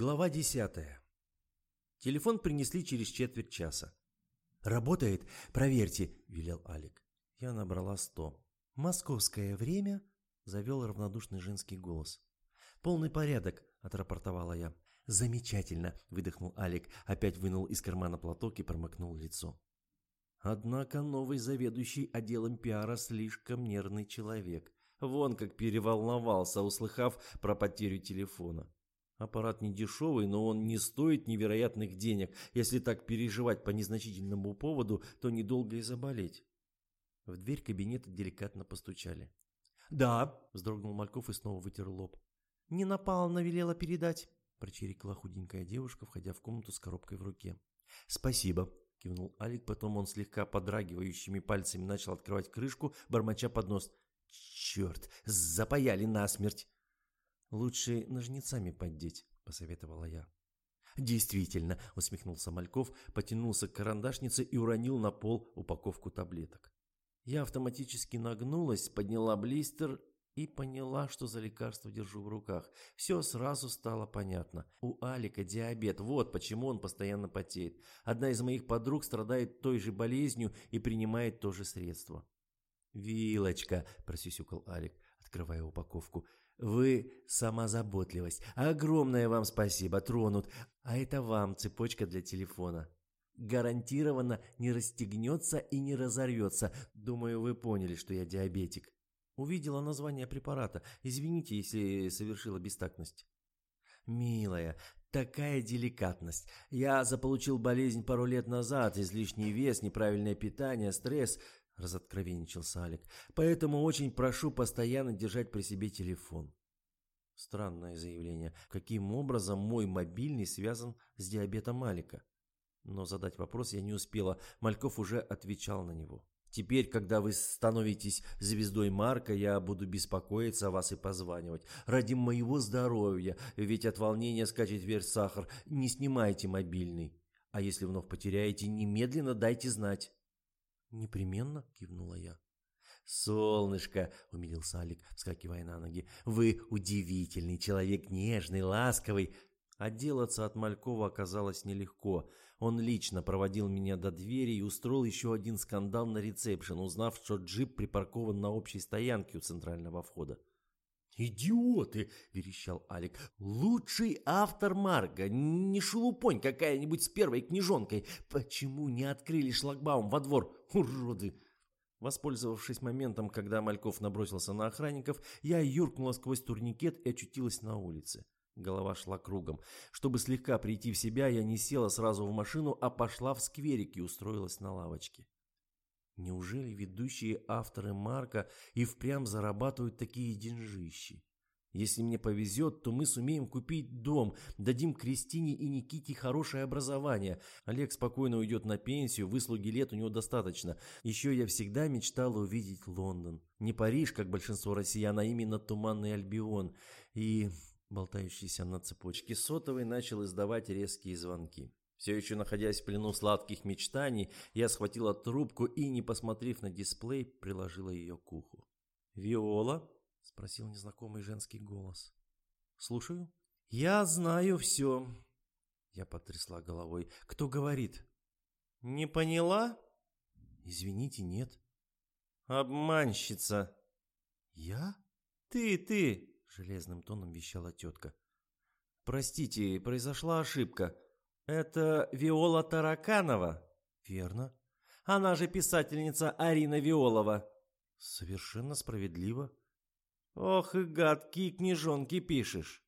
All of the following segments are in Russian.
Глава десятая. Телефон принесли через четверть часа. «Работает? Проверьте», – велел Алик. Я набрала сто. «Московское время?» – завел равнодушный женский голос. «Полный порядок», – отрапортовала я. «Замечательно», – выдохнул Алик, опять вынул из кармана платок и промокнул лицо. Однако новый заведующий отделом пиара слишком нервный человек. Вон как переволновался, услыхав про потерю телефона. Аппарат не дешевый, но он не стоит невероятных денег. Если так переживать по незначительному поводу, то недолго и заболеть. В дверь кабинета деликатно постучали. «Да», — вздрогнул Мальков и снова вытер лоб. «Не Павловна велела передать», — прочирикала худенькая девушка, входя в комнату с коробкой в руке. «Спасибо», — кивнул Алик, потом он слегка подрагивающими пальцами начал открывать крышку, бормоча под нос. «Черт, запаяли насмерть!» «Лучше ножницами поддеть», — посоветовала я. «Действительно», — усмехнулся Мальков, потянулся к карандашнице и уронил на пол упаковку таблеток. Я автоматически нагнулась, подняла блистер и поняла, что за лекарство держу в руках. Все сразу стало понятно. У Алика диабет, вот почему он постоянно потеет. Одна из моих подруг страдает той же болезнью и принимает то же средство. «Вилочка», – просюсюкал Алик, открывая упаковку, вы самозаботливость. Огромное вам спасибо, тронут. А это вам цепочка для телефона. Гарантированно не расстегнется и не разорвется. Думаю, вы поняли, что я диабетик. Увидела название препарата. Извините, если совершила бестактность. Милая, такая деликатность. Я заполучил болезнь пару лет назад. Излишний вес, неправильное питание, стресс – разоткровенничался Алик. «Поэтому очень прошу постоянно держать при себе телефон». Странное заявление. Каким образом мой мобильный связан с диабетом Алика? Но задать вопрос я не успела. Мальков уже отвечал на него. Теперь, когда вы становитесь звездой Марка, я буду беспокоиться о вас и позванивать. Ради моего здоровья, ведь от волнения скачет вверх сахар. Не снимайте мобильный. А если вновь потеряете, немедленно дайте знать. «Непременно», — кивнула я. «Солнышко!» — умилился Алик, вскакивая на ноги. «Вы удивительный человек, нежный, ласковый!» Отделаться от Малькова оказалось нелегко. Он лично проводил меня до двери и устроил еще один скандал на ресепшн, узнав, что джип припаркован на общей стоянке у центрального входа. «Идиоты!» – верещал Алик. «Лучший автор Марга, не шелупонь какая-нибудь с первой книжонкой. Почему не открыли шлагбаум во двор, уроды?» Воспользовавшись моментом, когда Мальков набросился на охранников, я юркнула сквозь турникет и очутилась на улице. Голова шла кругом. Чтобы слегка прийти в себя, я не села сразу в машину, а пошла в скверик и устроилась на лавочке. Неужели ведущие авторы Марка и впрямь зарабатывают такие деньжищи? Если мне повезет, то мы сумеем купить дом, дадим Кристине и Никите хорошее образование. Олег спокойно уйдет на пенсию, выслуги лет у него достаточно. Еще я всегда мечтала увидеть Лондон. Не Париж, как большинство россиян, а именно Туманный Альбион. И болтающийся на цепочке сотовый начал издавать резкие звонки. Все еще находясь в плену сладких мечтаний, я схватила трубку и, не посмотрев на дисплей, приложила ее к уху. «Виола?» — спросил незнакомый женский голос. «Слушаю». «Я знаю все». Я потрясла головой. «Кто говорит?» «Не поняла?» «Извините, нет». «Обманщица». «Я?» «Ты, ты!» — железным тоном вещала тетка. «Простите, произошла ошибка. «Это Виола Тараканова?» «Верно. Она же писательница Арина Виолова». «Совершенно справедливо». «Ох и гадкие книжонки пишешь».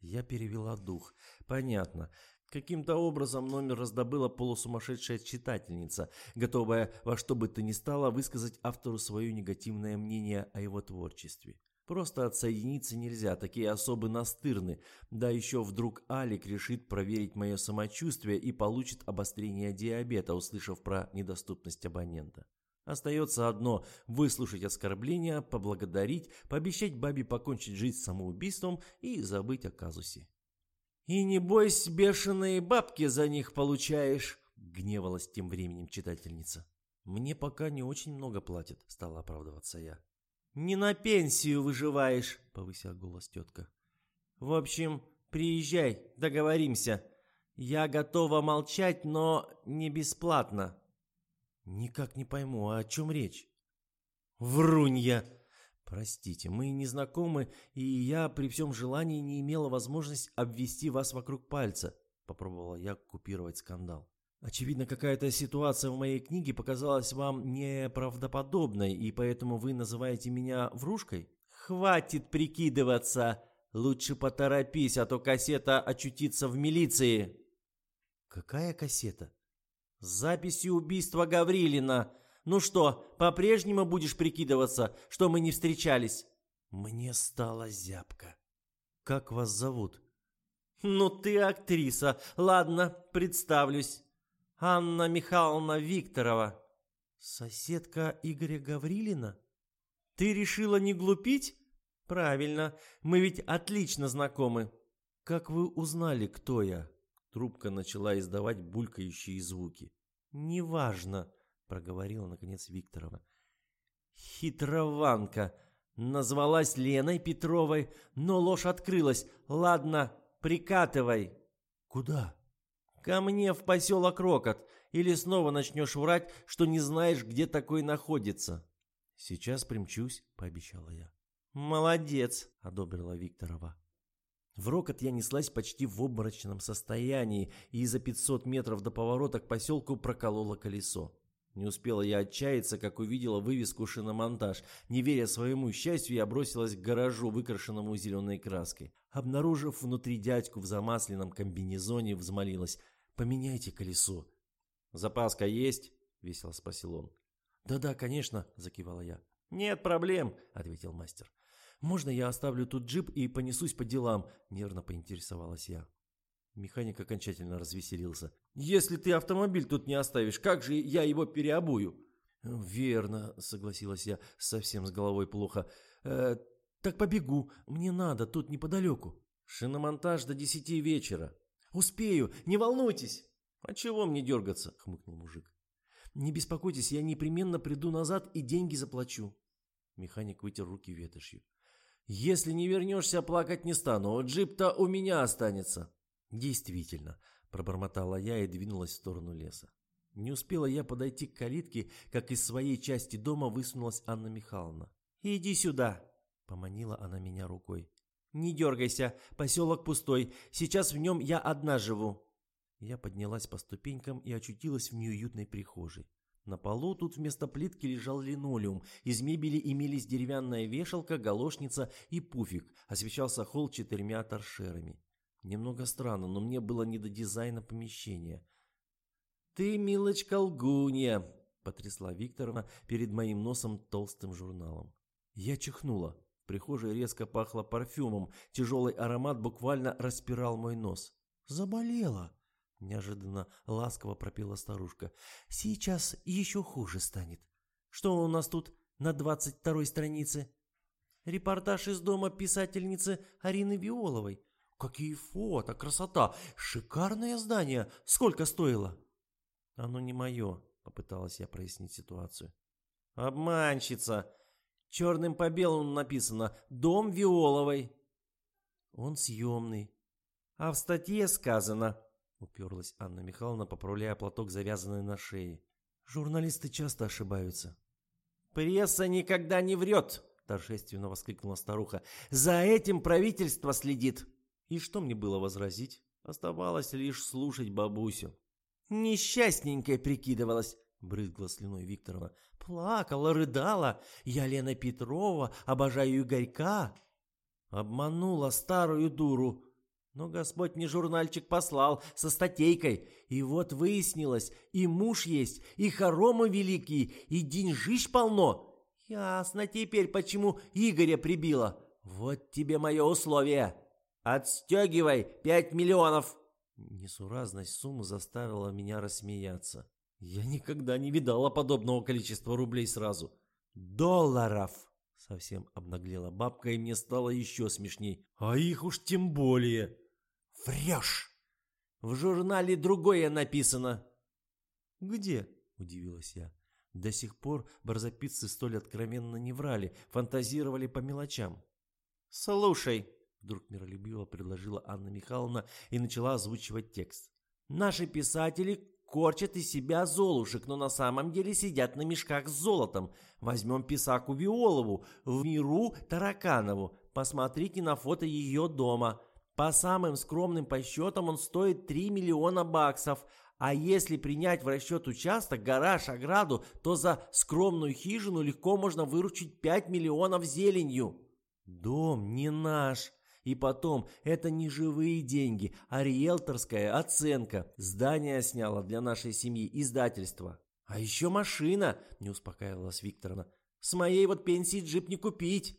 Я перевела дух. «Понятно. Каким-то образом номер раздобыла полусумасшедшая читательница, готовая во что бы то ни стало высказать автору свое негативное мнение о его творчестве. Просто отсоединиться нельзя, такие особы настырны. Да еще вдруг Алик решит проверить мое самочувствие и получит обострение диабета, услышав про недоступность абонента. Остается одно – выслушать оскорбления, поблагодарить, пообещать бабе покончить жизнь самоубийством и забыть о казусе. «И не бойся, бешеные бабки за них получаешь!» – гневалась тем временем читательница. «Мне пока не очень много платят», – стала оправдываться я. «Не на пенсию выживаешь», — повысила голос тетка. «В общем, Приезжай, договоримся. Я готова молчать, но не бесплатно». «Никак не пойму, о чем речь?» «Врунья!» «Простите, мы не знакомы, и я при всем желании не имела возможность обвести вас вокруг пальца», попробовала я купировать скандал. «Очевидно, какая-то ситуация в моей книге показалась вам неправдоподобной, и поэтому вы называете меня врушкой?» «Хватит прикидываться! Лучше поторопись, а то кассета очутится в милиции!» «Какая кассета?» «С записью убийства Гаврилина!» Ну что, по-прежнему будешь прикидываться, что мы не встречались?» Мне стало зябко. «Как вас зовут?» «Ну ты актриса. Ладно, представлюсь. Анна Михайловна Викторова». «Соседка Игоря Гаврилина?» «Ты решила не глупить?» «Правильно, мы ведь отлично знакомы». «Как вы узнали, кто я?» Трубка начала издавать булькающие звуки. «Неважно. — проговорила, наконец, Викторова. «Хитрованка! Назвалась Леной Петровой, но ложь открылась. Ладно, прикатывай!» «Куда?» «Ко мне в поселок Рокот. Или снова начнешь врать, что не знаешь, где такой находится». «Сейчас примчусь», — пообещала я. «Молодец», — одобрила Викторова. В рокот я неслась почти в обморочном состоянии, и за 500 метров до поворота к поселку проколола колесо. Не успела я отчаяться, как увидела вывеску «Шиномонтаж». Не веря своему счастью, я бросилась к гаражу, выкрашенному зеленой краской. Обнаружив внутри дядьку в замасленном комбинезоне, взмолилась «Поменяйте колесо». «Запаска есть?» — весело спросил он. «Да-да, конечно», — закивала я. «Нет проблем», — ответил мастер. «Можно я оставлю тут джип и понесусь по делам?» — нервно поинтересовалась я. Механик окончательно развеселился. «Если ты автомобиль тут не оставишь, как же я его переобую?» «Верно», — согласилась я, совсем с головой плохо. «Э, «Так побегу, мне надо, тут неподалеку». «Шиномонтаж до десяти вечера». «Успею, не волнуйтесь!» «А чего мне дергаться?» — хмыкнул мужик. «Не беспокойтесь, я непременно приду назад и деньги заплачу». Механик вытер руки ветошью. «Если не вернешься, плакать не стану. Джип-то у меня останется». «Действительно», — пробормотала я и двинулась в сторону леса. Не успела я подойти к калитке, как из своей части дома высунулась Анна Михайловна. «Иди сюда!» — поманила она меня рукой. «Не дергайся, поселок пустой, сейчас в нем я одна живу». Я поднялась по ступенькам и очутилась в неуютной прихожей. На полу тут вместо плитки лежал линолеум, из мебели имелись деревянная вешалка, галошница и пуфик, освещался холл четырьмя торшерами. Немного странно, но мне было не до дизайна помещения. «Ты, милочка, лгунья!» – потрясла Викторовна перед моим носом толстым журналом. Я чихнула. Прихожей резко пахло парфюмом. Тяжелый аромат буквально распирал мой нос. «Заболела!» – неожиданно ласково пропела старушка. «Сейчас еще хуже станет. Что у нас тут на двадцать второй странице?» «Репортаж из дома писательницы Арины Виоловой. Какие фото, красота! Шикарное здание! Сколько стоило? Оно не мое, попыталась я прояснить ситуацию. Обманщица! Черным по белому написано «Дом Виоловой». Он съемный. А в статье сказано, уперлась Анна Михайловна, поправляя платок, завязанный на шее. Журналисты часто ошибаются. «Пресса никогда не врет!» – торжественно воскликнула старуха. «За этим правительство следит!» И что мне было возразить? Оставалось лишь слушать бабусю. «Несчастненькая прикидывалась», — брызгла слюной Викторова. «Плакала, рыдала. Я Лена Петрова, обожаю Игорька». Обманула старую дуру. Но Господь мне журнальчик послал со статейкой. И вот выяснилось, и муж есть, и хоромы великие, и деньжищ полно. Ясно теперь, почему Игоря прибило. Вот тебе мое условие. «Отстегивай! Пять миллионов!» Несуразность суммы заставила меня рассмеяться. Я никогда не видала подобного количества рублей сразу. «Долларов!» Совсем обнаглела бабка, и мне стало еще смешней. А их уж тем более. «Врешь!» «В журнале другое написано!» «Где?» – удивилась я. До сих пор барзаписцы столь откровенно не врали, фантазировали по мелочам. «Слушай!» Вдруг миролюбиво предложила Анна Михайловна и начала озвучивать текст. «Наши писатели корчат из себя золушек, но на самом деле сидят на мешках с золотом. Возьмем Писаку Виолову, в миру Тараканову. Посмотрите на фото ее дома. По самым скромным подсчетам он стоит 3 миллиона баксов. А если принять в расчет участок, гараж, ограду, то за скромную хижину легко можно выручить 5 миллионов зеленью. Дом не наш. И потом, это не живые деньги, а риэлторская оценка. Здание сняло для нашей семьи издательство. А еще машина, не успокаивалась Викторовна. С моей вот пенсии джип не купить.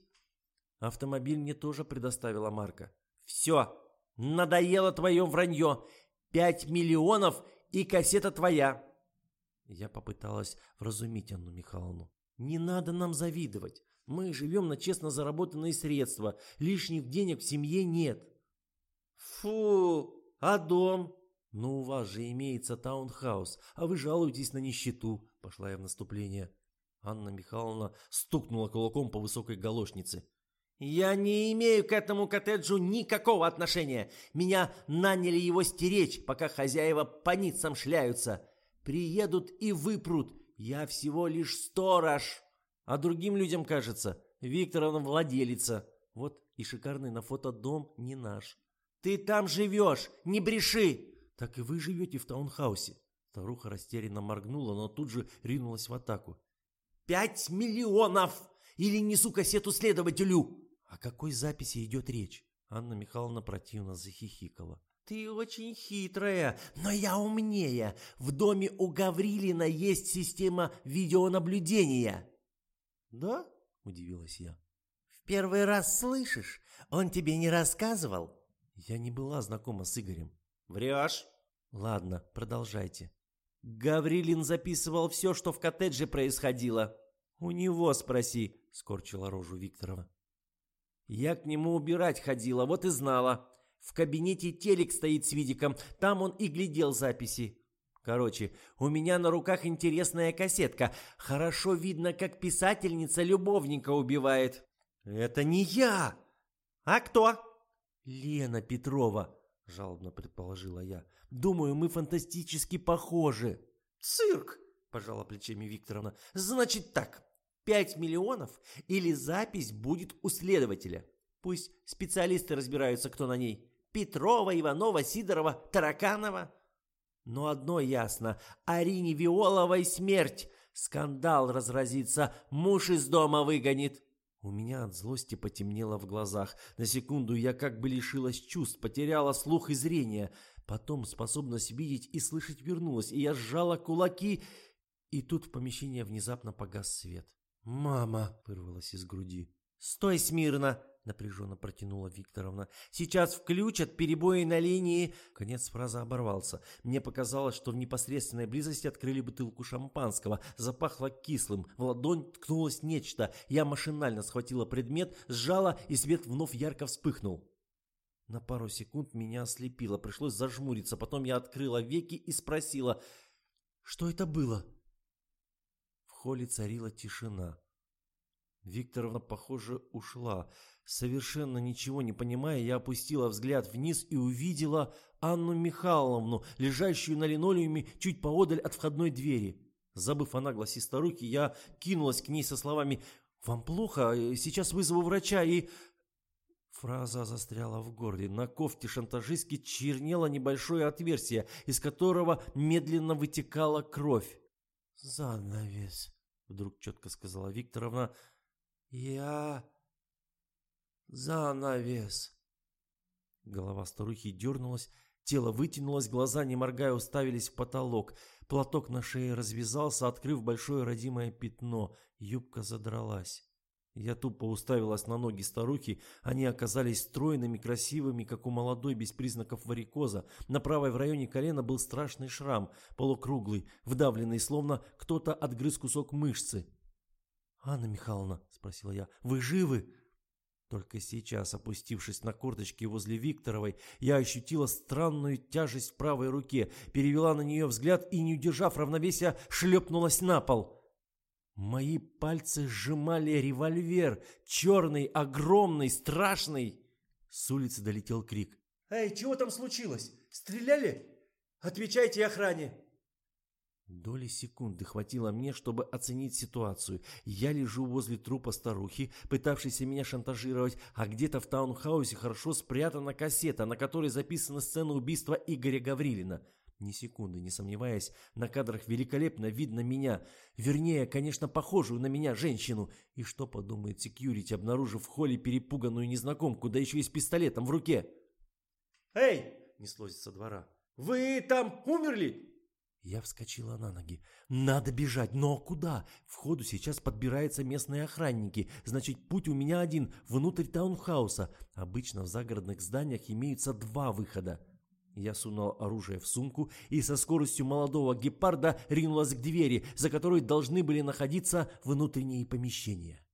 Автомобиль мне тоже предоставила Марка. Все, надоело твое вранье. Пять миллионов и кассета твоя. Я попыталась вразумить Анну Михайловну. Не надо нам завидовать. Мы живем на честно заработанные средства. Лишних денег в семье нет. Фу, а дом? Ну, у вас же имеется таунхаус, а вы жалуетесь на нищету. Пошла я в наступление. Анна Михайловна стукнула кулаком по высокой галошнице. «Я не имею к этому коттеджу никакого отношения. Меня наняли его стеречь, пока хозяева по ницам шляются. Приедут и выпрут. Я всего лишь сторож. А другим людям кажется, Викторовна владелица. Вот и шикарный на фото дом не наш. Ты там живешь, не бреши!» «Так и вы живете в таунхаусе». Старуха растерянно моргнула, но тут же ринулась в атаку. «Пять миллионов! Или несу кассету следователю!» О какой записи идет речь? Анна Михайловна противно захихикала. «Ты очень хитрая, но я умнее. В доме у Гаврилина есть система видеонаблюдения». «Да?» – удивилась я. «В первый раз слышишь? Он тебе не рассказывал?» Я не была знакома с Игорем. «Врешь?» «Ладно, продолжайте». Гаврилин записывал все, что в коттедже происходило. «У него спроси», – скорчила рожу Викторова. Я к нему убирать ходила, вот и знала. В кабинете телек стоит с видиком, там он и глядел записи. Короче, у меня на руках интересная кассетка. Хорошо видно, как писательница любовника убивает. Это не я. А кто? Лена Петрова, жалобно предположила я. Думаю, мы фантастически похожи. Цирк, пожала плечами Викторовна. Значит так, 5 миллионов или запись будет у следователя. Пусть специалисты разбираются, кто на ней. Петрова, Иванова, Сидорова, Тараканова. Но одно ясно. Арине Виоловой смерть. Скандал разразится. Муж из дома выгонит. У меня от злости потемнело в глазах. На секунду я как бы лишилась чувств, потеряла слух и зрение. Потом способность видеть и слышать вернулась, и я сжала кулаки, и тут в помещении внезапно погас свет. «Мама!» – вырвалась из груди. «Стой смирно!» – напряженно протянула Викторовна. «Сейчас включат перебои на линии...» Конец фразы оборвался. Мне показалось, что в непосредственной близости открыли бутылку шампанского. Запахло кислым. В ладонь ткнулось нечто. Я машинально схватила предмет, сжала, и свет вновь ярко вспыхнул. На пару секунд меня ослепило. Пришлось зажмуриться. Потом я открыла веки и спросила, что это было?» холле царила тишина. Викторовна, похоже, ушла. Совершенно ничего не понимая, я опустила взгляд вниз и увидела Анну Михайловну, лежащую на линолеуме чуть поодаль от входной двери. Забыв о наглости старухи, я кинулась к ней со словами «Вам плохо? Сейчас вызову врача и...» Фраза застряла в горле. На кофте шантажистки чернело небольшое отверстие, из которого медленно вытекала кровь. «Занавес», Вдруг четко сказала Викторовна. «Я... занавес». Голова старухи дернулась, тело вытянулось, глаза, не моргая, уставились в потолок. Платок на шее развязался, открыв большое родимое пятно. Юбка задралась. Я тупо уставилась на ноги старухи, они оказались стройными, красивыми, как у молодой, без признаков варикоза. На правой в районе колена был страшный шрам, полукруглый, вдавленный, словно кто-то отгрыз кусок мышцы. «Анна Михайловна», — спросила я, — «вы живы?» Только сейчас, опустившись на корточки возле Викторовой, я ощутила странную тяжесть в правой руке, перевела на нее взгляд и, не удержав равновесия, шлепнулась на пол. Мои пальцы сжимали револьвер, черный, огромный, страшный. С улицы долетел крик. «Эй, чего там случилось? Стреляли? Отвечайте охране!» Доли секунды хватило мне, чтобы оценить ситуацию. Я лежу возле трупа старухи, пытавшейся меня шантажировать, а где-то в таунхаусе хорошо спрятана кассета, на которой записана сцена убийства Игоря Гаврилина. Ни секунды не сомневаясь, на кадрах великолепно видно меня, вернее, конечно, похожую на меня женщину. И что подумает секьюрити, обнаружив в холле перепуганную незнакомку, да еще и с пистолетом в руке? «Эй!» — неслось со двора. «Вы там умерли?» Я вскочила на ноги. «Надо бежать, но куда? Входу сейчас подбираются местные охранники. Значит, путь у меня один, внутрь таунхауса. Обычно в загородных зданиях имеются два выхода. Я сунул оружие в сумку и со скоростью молодого гепарда ринулась к двери, за которой должны были находиться внутренние помещения.